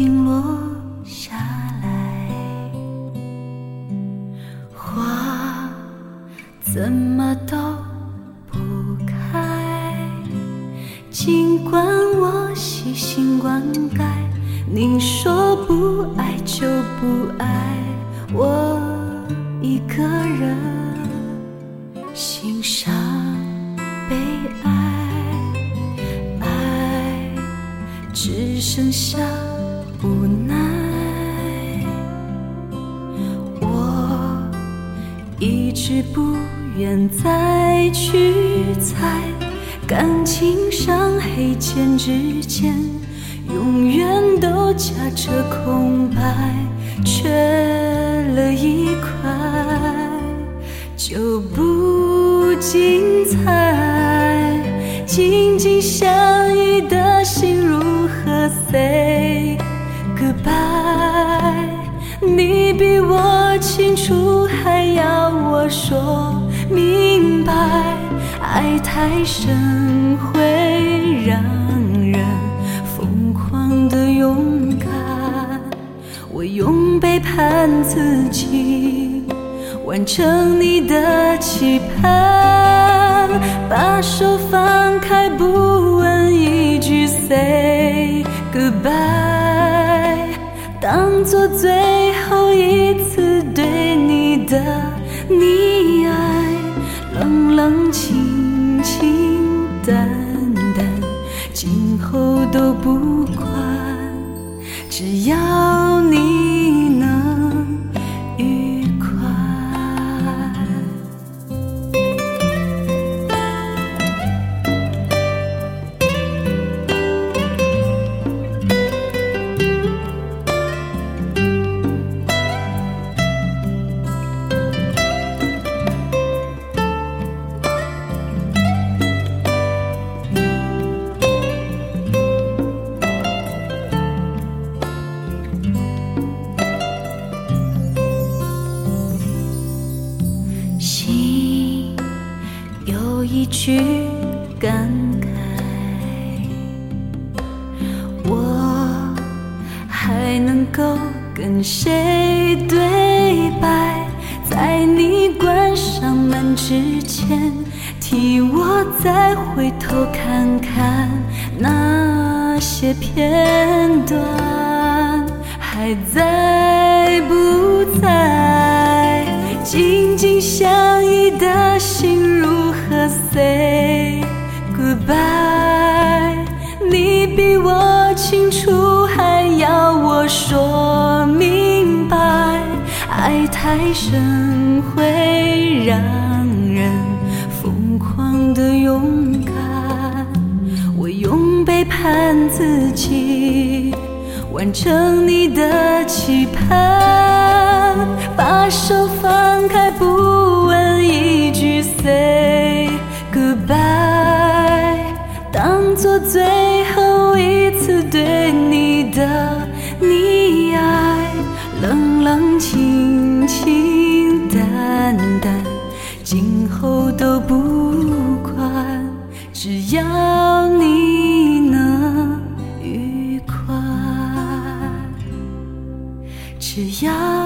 停落下来，花怎么都不开。尽管我细心灌溉，你说不爱就不爱，我一个人欣赏悲哀，爱只剩下无奈。我一直不愿再去猜，感情上黑键之间，永远都夹着空白，缺了一块就不精彩。紧白。爱太深会让人疯狂的勇敢，我用背叛自己，完成你的期盼。把手放开，不问一句 say goodbye，当做最后一次对你的溺，冷清清淡淡，今后都不管，只要有一句感慨，我还能够跟谁对白？在你关上门之前，替我再回头看看那些片段，还在不在？紧紧相依的心如 say goodbye？你比我清楚，还要我说明白。爱太深会让人疯狂的勇敢，我用背叛自己，完成你的期盼。把手放开，不清清淡淡，今后都不管，只要你能愉快，只要。